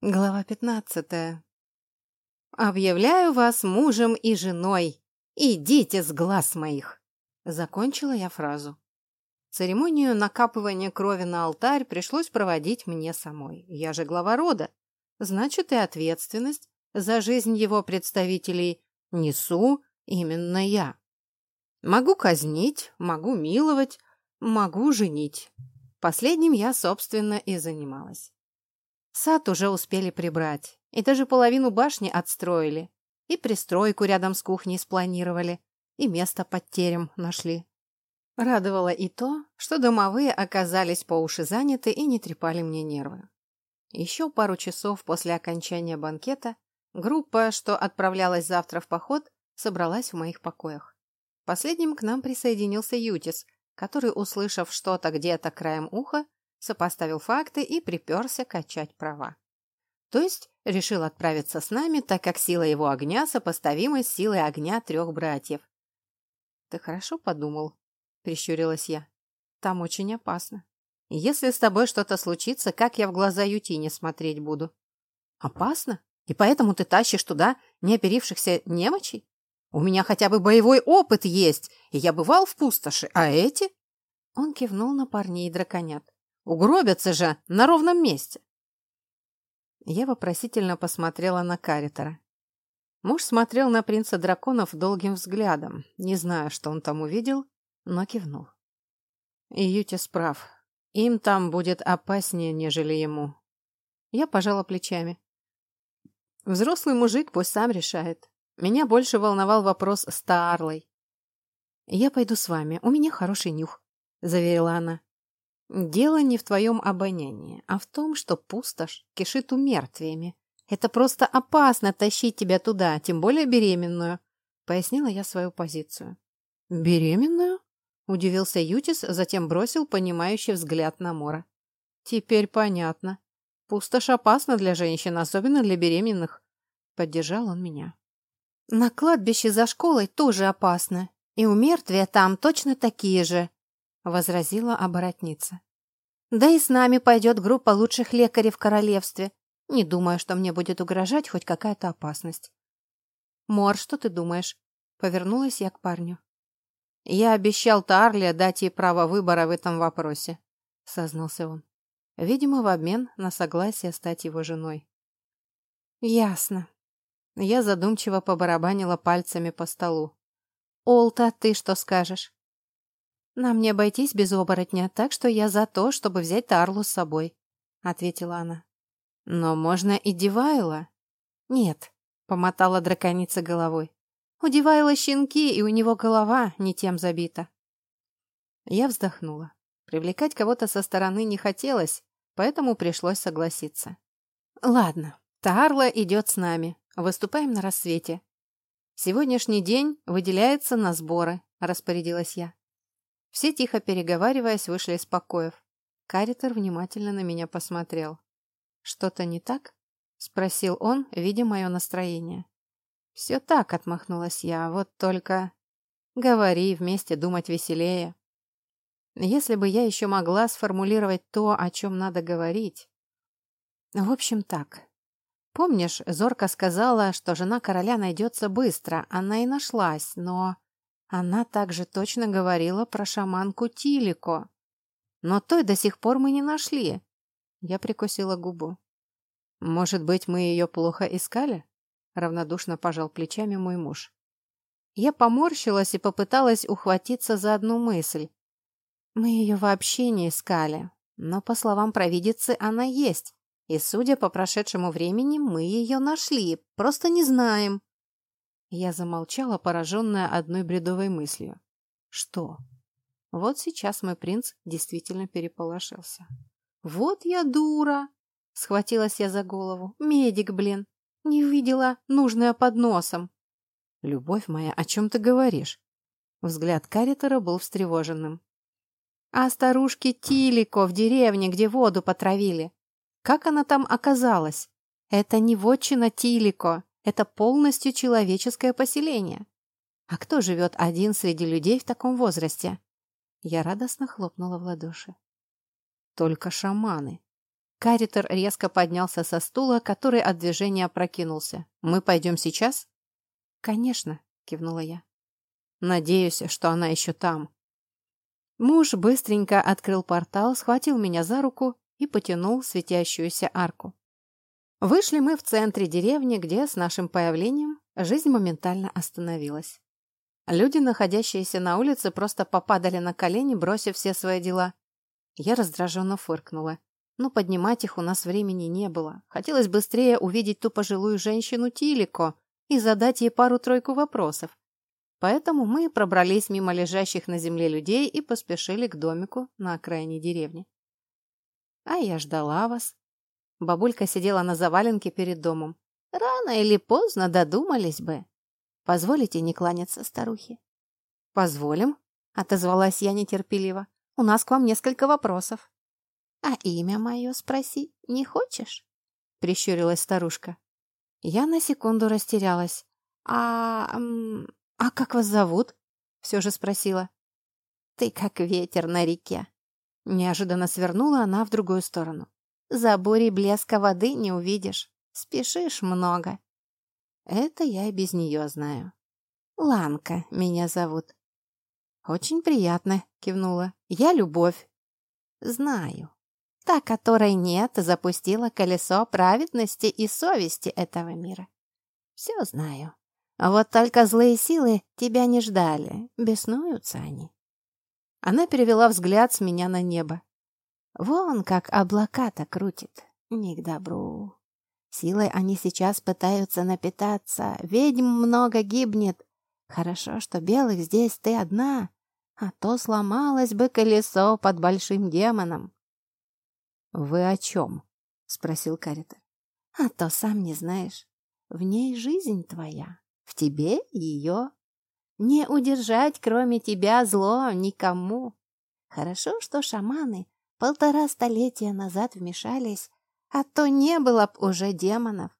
Глава пятнадцатая. «Объявляю вас мужем и женой. Идите с глаз моих!» Закончила я фразу. Церемонию накапывания крови на алтарь пришлось проводить мне самой. Я же глава рода. Значит, и ответственность за жизнь его представителей несу именно я. Могу казнить, могу миловать, могу женить. Последним я, собственно, и занималась. Сад уже успели прибрать, и даже половину башни отстроили, и пристройку рядом с кухней спланировали, и место под терем нашли. Радовало и то, что домовые оказались по уши заняты и не трепали мне нервы. Еще пару часов после окончания банкета группа, что отправлялась завтра в поход, собралась в моих покоях. Последним к нам присоединился Ютис, который, услышав что-то где-то краем уха, сопоставил факты и приперся качать права. То есть решил отправиться с нами, так как сила его огня сопоставима с силой огня трех братьев. «Ты хорошо подумал?» — прищурилась я. «Там очень опасно. Если с тобой что-то случится, как я в глаза Ютине смотреть буду?» «Опасно? И поэтому ты тащишь туда неоперившихся немочей? У меня хотя бы боевой опыт есть, и я бывал в пустоши, а эти...» Он кивнул на парней драконят. Угробятся же на ровном месте. Я вопросительно посмотрела на Каритера. Муж смотрел на принца драконов долгим взглядом, не знаю, что он там увидел, но кивнул. И Ютис прав. Им там будет опаснее, нежели ему. Я пожала плечами. Взрослый мужик пусть сам решает. Меня больше волновал вопрос с Таарлой. «Я пойду с вами, у меня хороший нюх», — заверила она. Дело не в твоем обонянии, а в том, что пустошь кишит умертвиями. Это просто опасно тащить тебя туда, тем более беременную, пояснила я свою позицию. Беременную? Удивился Ютис, затем бросил понимающий взгляд на Мора. Теперь понятно. Пустошь опасна для женщин, особенно для беременных. Поддержал он меня. На кладбище за школой тоже опасно. И у мертвия там точно такие же, — возразила оборотница. «Да и с нами пойдет группа лучших лекарей в королевстве. Не думаю, что мне будет угрожать хоть какая-то опасность». «Мор, что ты думаешь?» — повернулась я к парню. «Я обещал Тарле дать ей право выбора в этом вопросе», — сознался он. Видимо, в обмен на согласие стать его женой. «Ясно». Я задумчиво побарабанила пальцами по столу. «Олта, ты что скажешь?» «Нам не обойтись без оборотня, так что я за то, чтобы взять Тарлу с собой», — ответила она. «Но можно и Дивайла?» «Нет», — помотала драконица головой. «У Дивайла щенки, и у него голова не тем забита». Я вздохнула. Привлекать кого-то со стороны не хотелось, поэтому пришлось согласиться. «Ладно, Тарла идет с нами. Выступаем на рассвете. Сегодняшний день выделяется на сборы», — распорядилась я. Все, тихо переговариваясь, вышли из покоев. Каритер внимательно на меня посмотрел. «Что-то не так?» — спросил он, видя мое настроение. «Все так», — отмахнулась я, — «вот только...» «Говори, вместе думать веселее». Если бы я еще могла сформулировать то, о чем надо говорить. В общем, так. Помнишь, Зорка сказала, что жена короля найдется быстро. Она и нашлась, но... Она также точно говорила про шаманку Тилико. Но той до сих пор мы не нашли. Я прикусила губу. Может быть, мы ее плохо искали? Равнодушно пожал плечами мой муж. Я поморщилась и попыталась ухватиться за одну мысль. Мы ее вообще не искали, но, по словам провидицы, она есть. И, судя по прошедшему времени, мы ее нашли, просто не знаем. Я замолчала, пораженная одной бредовой мыслью. Что? Вот сейчас мой принц действительно переполошился. Вот я дура! Схватилась я за голову. Медик, блин! Не увидела нужное под носом. Любовь моя, о чем ты говоришь? Взгляд Каритера был встревоженным. А старушке Тилико в деревне, где воду потравили. Как она там оказалась? Это не вотчина Тилико. Это полностью человеческое поселение. А кто живет один среди людей в таком возрасте? Я радостно хлопнула в ладоши. Только шаманы. Каритер резко поднялся со стула, который от движения опрокинулся. «Мы пойдем сейчас?» «Конечно», — кивнула я. «Надеюсь, что она еще там». Муж быстренько открыл портал, схватил меня за руку и потянул светящуюся арку. Вышли мы в центре деревни, где с нашим появлением жизнь моментально остановилась. Люди, находящиеся на улице, просто попадали на колени, бросив все свои дела. Я раздраженно фыркнула. Но поднимать их у нас времени не было. Хотелось быстрее увидеть ту пожилую женщину Тилико и задать ей пару-тройку вопросов. Поэтому мы пробрались мимо лежащих на земле людей и поспешили к домику на окраине деревни. А я ждала вас. Бабулька сидела на заваленке перед домом. Рано или поздно додумались бы. Позволите не кланяться старухе? Позволим, отозвалась я нетерпеливо. У нас к вам несколько вопросов. «А имя мое спроси не хочешь?» — прищурилась старушка. Я на секунду растерялась. «А... а как вас зовут?» — все же спросила. «Ты как ветер на реке». Неожиданно свернула она в другую сторону. «За бурей блеска воды не увидишь. Спешишь много». Это я и без нее знаю. «Ланка меня зовут». «Очень приятно», — кивнула. «Я Любовь». «Знаю», Та, которой нет, запустила колесо праведности и совести этого мира. Все знаю. Вот только злые силы тебя не ждали. Беснуются они. Она перевела взгляд с меня на небо. Вон как облака-то крутит. Не к добру. Силой они сейчас пытаются напитаться. Ведьм много гибнет. Хорошо, что белых здесь ты одна, а то сломалось бы колесо под большим демоном. «Вы о чем?» — спросил Каритер. «А то сам не знаешь. В ней жизнь твоя, в тебе ее. Не удержать, кроме тебя, зло никому. Хорошо, что шаманы полтора столетия назад вмешались, а то не было б уже демонов.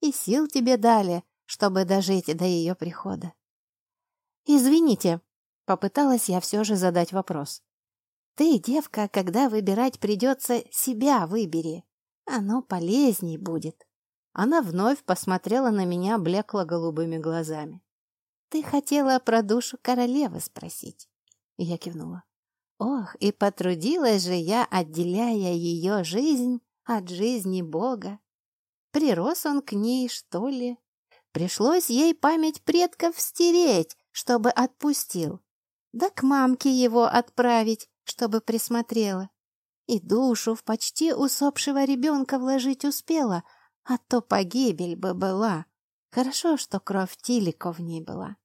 И сил тебе дали, чтобы дожить до ее прихода. «Извините», — попыталась я все же задать вопрос. Ты, девка, когда выбирать придется, себя выбери. Оно полезней будет. Она вновь посмотрела на меня блекло-голубыми глазами. Ты хотела про душу королевы спросить. Я кивнула. Ох, и потрудилась же я, отделяя ее жизнь от жизни Бога. Прирос он к ней, что ли? Пришлось ей память предков стереть, чтобы отпустил. Да к мамке его отправить, чтобы присмотрела. И душу в почти усопшего ребенка вложить успела, а то погибель бы была. Хорошо, что кровь Тилико в ней была.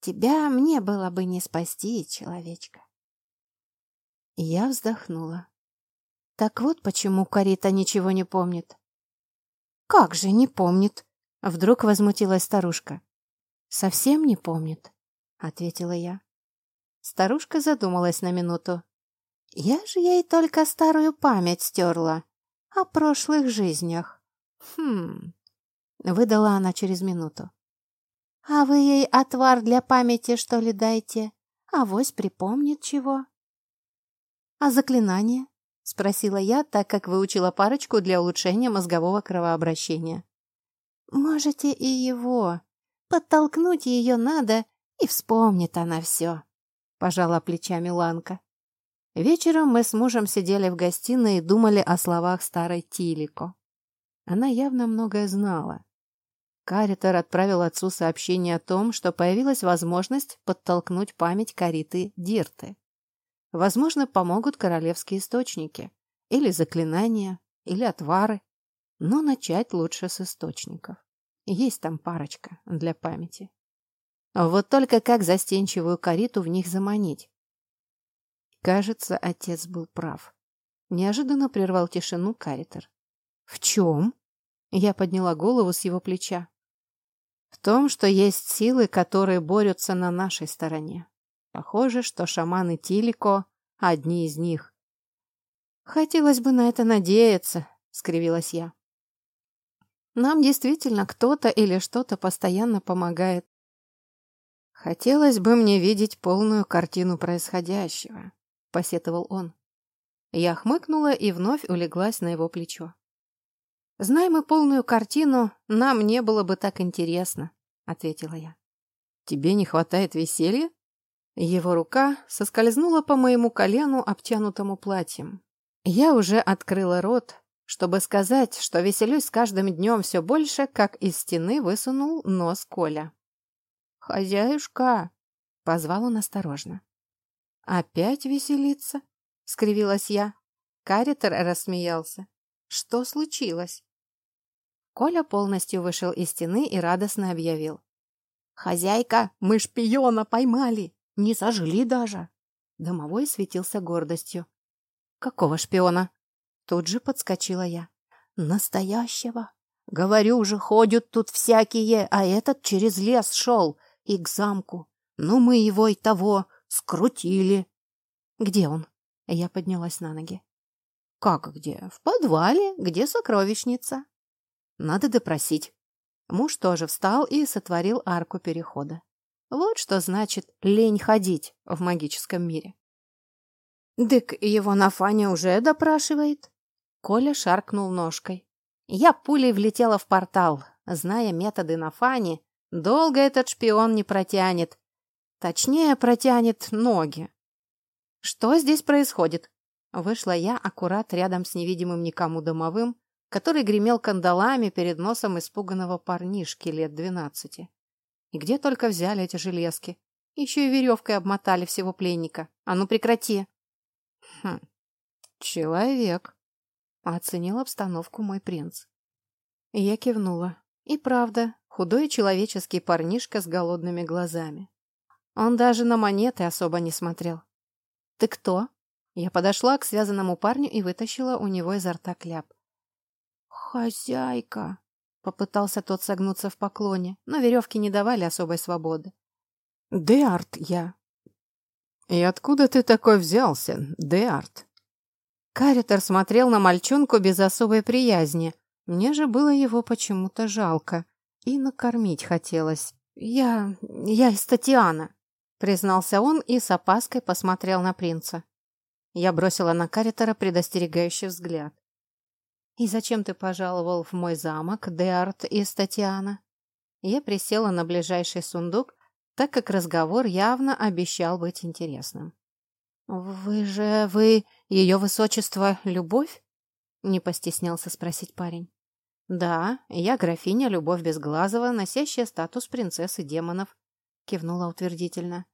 Тебя мне было бы не спасти, человечка. Я вздохнула. Так вот почему Карита ничего не помнит. Как же не помнит? Вдруг возмутилась старушка. Совсем не помнит, ответила я. Старушка задумалась на минуту. Я же ей только старую память стерла о прошлых жизнях. Хм, выдала она через минуту. А вы ей отвар для памяти, что ли, дайте? Авось припомнит чего. А заклинание? Спросила я, так как выучила парочку для улучшения мозгового кровообращения. Можете и его. Подтолкнуть ее надо, и вспомнит она все. Пожала плечами Ланка. Вечером мы с мужем сидели в гостиной и думали о словах старой Тилико. Она явно многое знала. Каритер отправил отцу сообщение о том, что появилась возможность подтолкнуть память Кариты Дирты. Возможно, помогут королевские источники, или заклинания, или отвары. Но начать лучше с источников. Есть там парочка для памяти. Вот только как застенчивую Кариту в них заманить? Кажется, отец был прав. Неожиданно прервал тишину Каритер. «В чем?» Я подняла голову с его плеча. «В том, что есть силы, которые борются на нашей стороне. Похоже, что шаманы Тилико — одни из них». «Хотелось бы на это надеяться», — скривилась я. «Нам действительно кто-то или что-то постоянно помогает. Хотелось бы мне видеть полную картину происходящего. — посетовал он. Я хмыкнула и вновь улеглась на его плечо. «Знай мы полную картину, нам не было бы так интересно», — ответила я. «Тебе не хватает веселья?» Его рука соскользнула по моему колену, обтянутому платьем. Я уже открыла рот, чтобы сказать, что веселюсь с каждым днем все больше, как из стены высунул нос Коля. «Хозяюшка!» — позвал он осторожно. «Опять веселиться?» — скривилась я. Каритер рассмеялся. «Что случилось?» Коля полностью вышел из стены и радостно объявил. «Хозяйка, мы шпиона поймали! Не сожгли даже!» Домовой светился гордостью. «Какого шпиона?» Тут же подскочила я. «Настоящего! Говорю же, ходят тут всякие, а этот через лес шел и к замку. Ну, мы его и того скрутили». «Где он?» Я поднялась на ноги. «Как где? В подвале, где сокровищница». «Надо допросить». Муж тоже встал и сотворил арку перехода. Вот что значит лень ходить в магическом мире. «Дык его на Фане уже допрашивает?» Коля шаркнул ножкой. Я пулей влетела в портал. Зная методы на Фане, долго этот шпион не протянет. Точнее, протянет ноги. «Что здесь происходит?» Вышла я аккурат рядом с невидимым никому домовым, который гремел кандалами перед носом испуганного парнишки лет двенадцати. И где только взяли эти железки? Еще и веревкой обмотали всего пленника. А ну прекрати! Хм, человек. Оценил обстановку мой принц. Я кивнула. И правда, худой человеческий парнишка с голодными глазами. Он даже на монеты особо не смотрел. «Ты кто?» Я подошла к связанному парню и вытащила у него изо рта кляп. «Хозяйка!» — попытался тот согнуться в поклоне, но веревки не давали особой свободы. «Деарт я». «И откуда ты такой взялся, Деарт?» Каритер смотрел на мальчонку без особой приязни. Мне же было его почему-то жалко. И накормить хотелось. «Я... я из Татьяна», признался он и с опаской посмотрел на принца. Я бросила на Каритера предостерегающий взгляд. «И зачем ты пожаловал в мой замок, Деарт из Татьяна?» Я присела на ближайший сундук, так как разговор явно обещал быть интересным. «Вы же... вы... ее высочество Любовь?» — не постеснялся спросить парень. «Да, я графиня Любовь Безглазова, носящая статус принцессы демонов», — кивнула утвердительно.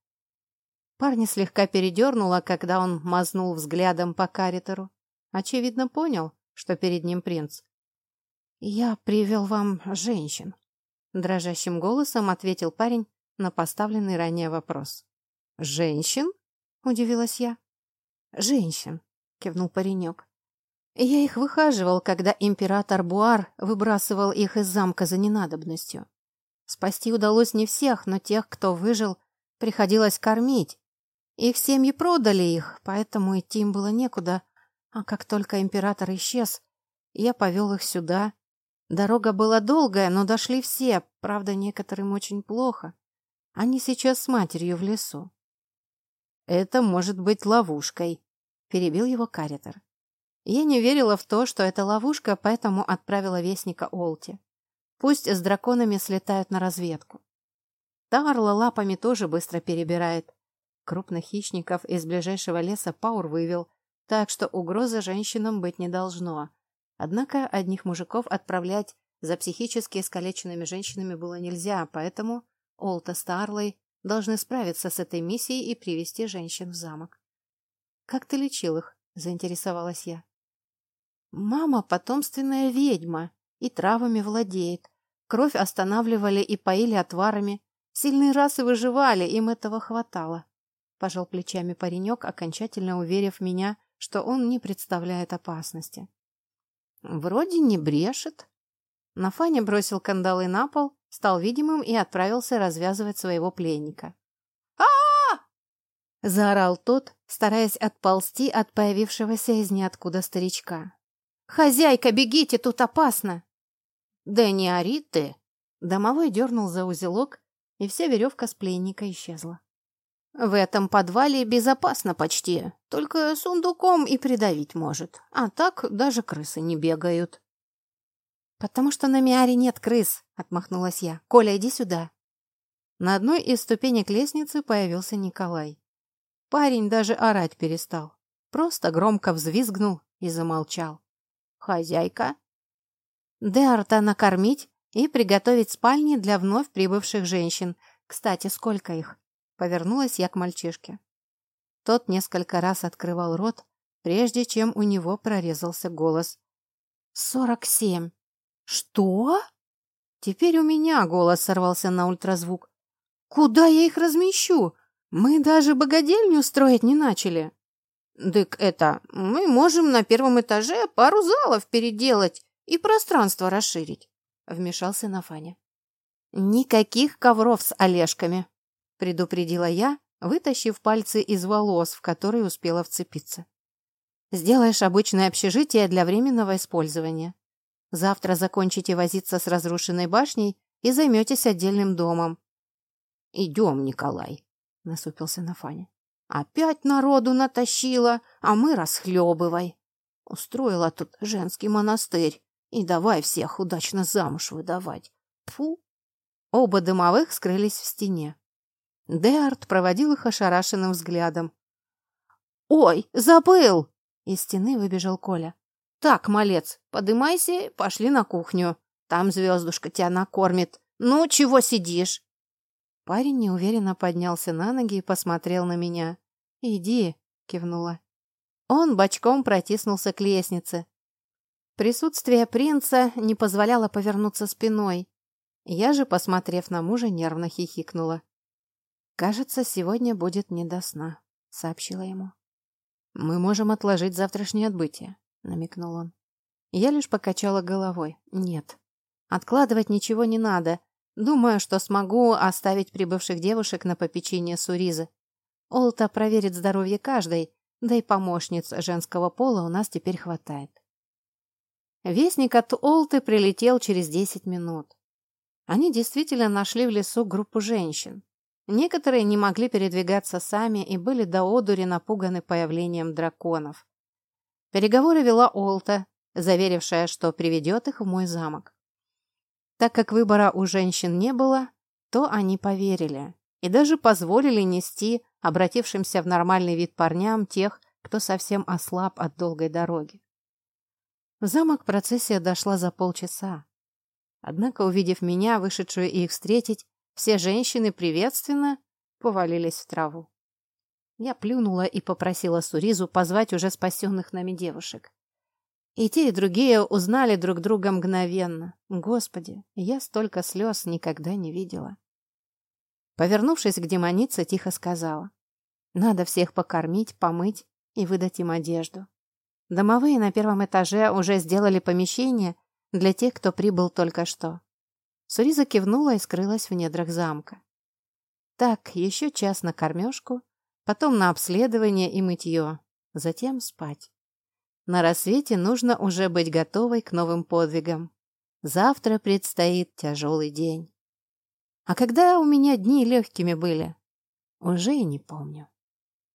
Парня слегка передернуло, когда он мазнул взглядом по каритеру. Очевидно, понял, что перед ним принц. «Я привел вам женщин», — дрожащим голосом ответил парень на поставленный ранее вопрос. «Женщин?» — удивилась я. «Женщин», — кивнул паренек. «Я их выхаживал, когда император Буар выбрасывал их из замка за ненадобностью. Спасти удалось не всех, но тех, кто выжил, приходилось кормить, их семьи продали их, поэтому идти им было некуда. А как только император исчез, я повел их сюда. Дорога была долгая, но дошли все, правда, некоторым очень плохо. Они сейчас с матерью в лесу. «Это может быть ловушкой», — перебил его каритер. Я не верила в то, что это ловушка, поэтому отправила вестника Олти. Пусть с драконами слетают на разведку. Тарла лапами тоже быстро перебирает. Крупных хищников из ближайшего леса Паур вывел, так что угрозы женщинам быть не должно. Однако одних мужиков отправлять за психически искалеченными женщинами было нельзя, поэтому Олта с Тарлой должны справиться с этой миссией и привести женщин в замок. «Как ты лечил их?» – заинтересовалась я. «Мама – потомственная ведьма и травами владеет. Кровь останавливали и поили отварами. Сильные расы выживали, им этого хватало. Пожал плечами паренек, окончательно уверив меня, что он не представляет опасности. Вроде не брешет. Нафаня бросил кандалы на пол, стал видимым и отправился развязывать своего пленника. а а, Заорал тот, стараясь отползти от появившегося из ниоткуда старичка. «Хозяйка, бегите, тут опасно!» «Да не ори ты!» Домовой дернул за узелок, и вся веревка с пленника исчезла. В этом подвале безопасно почти, только сундуком и придавить может, а так даже крысы не бегают. «Потому что на Миаре нет крыс», — отмахнулась я. «Коля, иди сюда». На одной из ступенек лестницы появился Николай. Парень даже орать перестал. Просто громко взвизгнул и замолчал. «Хозяйка?» «Деарта накормить и приготовить спальни для вновь прибывших женщин. Кстати, сколько их?» Повернулась я к мальчишке. Тот несколько раз открывал рот, прежде чем у него прорезался голос. «Сорок семь!» «Что?» Теперь у меня голос сорвался на ультразвук. «Куда я их размещу? Мы даже богадельню строить не начали». «Дык это, мы можем на первом этаже пару залов переделать и пространство расширить», — вмешался Нафаня. «Никаких ковров с Олежками», — предупредила я, вытащив пальцы из волос, в которые успела вцепиться. «Сделаешь обычное общежитие для временного использования. Завтра закончите возиться с разрушенной башней и займетесь отдельным домом. «Идем, Николай», — насупился Нафаня. «Опять народу натащила, а мы расхлебывай. Устроила тут женский монастырь, и давай всех удачно замуж выдавать. Фу!» Оба дымовых скрылись в стене. Деарт проводил их ошарашенным взглядом. «Ой, забыл!» Из стены выбежал Коля. «Так, малец, подымайся, пошли на кухню. Там звездушка тебя накормит. Ну, чего сидишь?» Парень неуверенно поднялся на ноги и посмотрел на меня. «Иди», — кивнула. Он бочком протиснулся к лестнице. Присутствие принца не позволяло повернуться спиной. Я же, посмотрев на мужа, нервно хихикнула. «Кажется, сегодня будет не до сна», — сообщила ему. «Мы можем отложить завтрашнее отбытие», — намекнул он. Я лишь покачала головой. «Нет, откладывать ничего не надо. Думаю, что смогу оставить прибывших девушек на попечение Суризы. Олта проверит здоровье каждой, да и помощниц женского пола у нас теперь хватает. Вестник от Олты прилетел через десять минут. Они действительно нашли в лесу группу женщин. Некоторые не могли передвигаться сами и были до одури напуганы появлением драконов. Переговоры вела Олта, заверившая, что приведет их в мой замок. Так как выбора у женщин не было, то они поверили и даже позволили нести обратившимся в нормальный вид парням тех, кто совсем ослаб от долгой дороги. В замок процессия дошла за полчаса. Однако, увидев меня, вышедшую их встретить, все женщины приветственно повалились в траву. Я плюнула и попросила Суризу позвать уже спасенных нами девушек. И те, и другие узнали друг друга мгновенно. Господи, я столько слез никогда не видела. Повернувшись к демонице, тихо сказала. Надо всех покормить, помыть и выдать им одежду. Домовые на первом этаже уже сделали помещение для тех, кто прибыл только что. Суриза кивнула и скрылась в недрах замка. Так, еще час на кормежку, потом на обследование и мытье, затем спать. На рассвете нужно уже быть готовой к новым подвигам. Завтра предстоит тяжелый день. А когда у меня дни легкими были, уже и не помню.